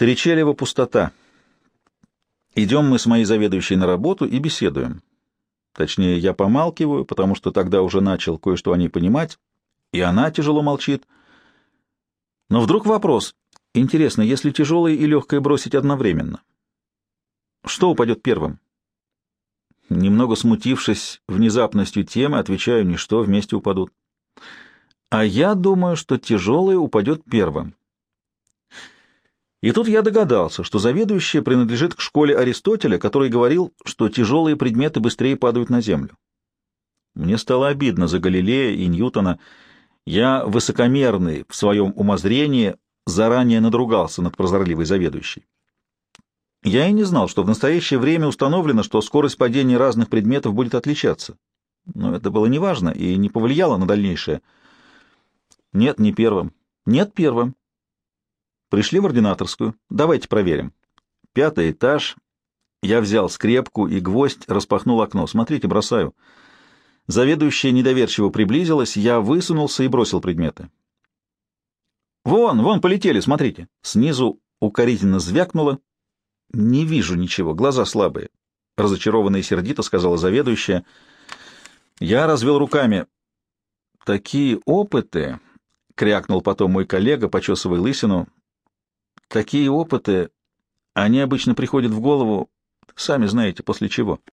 Тречелева пустота. Идем мы с моей заведующей на работу и беседуем. Точнее, я помалкиваю, потому что тогда уже начал кое-что о ней понимать, и она тяжело молчит. Но вдруг вопрос. Интересно, если тяжелое и легкое бросить одновременно? Что упадет первым? Немного смутившись внезапностью темы, отвечаю, ничто, вместе упадут. А я думаю, что тяжелое упадет первым. И тут я догадался, что заведующая принадлежит к школе Аристотеля, который говорил, что тяжелые предметы быстрее падают на землю. Мне стало обидно за Галилея и Ньютона. Я, высокомерный в своем умозрении, заранее надругался над прозорливой заведующей. Я и не знал, что в настоящее время установлено, что скорость падения разных предметов будет отличаться. Но это было неважно и не повлияло на дальнейшее. Нет, не первым. Нет, первым. Пришли в ординаторскую. Давайте проверим. Пятый этаж. Я взял скрепку и гвоздь, распахнул окно. Смотрите, бросаю. Заведующая недоверчиво приблизилась, я высунулся и бросил предметы. «Вон, вон, полетели, смотрите!» Снизу укоризненно звякнуло. «Не вижу ничего, глаза слабые», — разочарованно и сердито сказала заведующая. Я развел руками. «Такие опыты...» — крякнул потом мой коллега, почесывая лысину. Такие опыты, они обычно приходят в голову, сами знаете, после чего.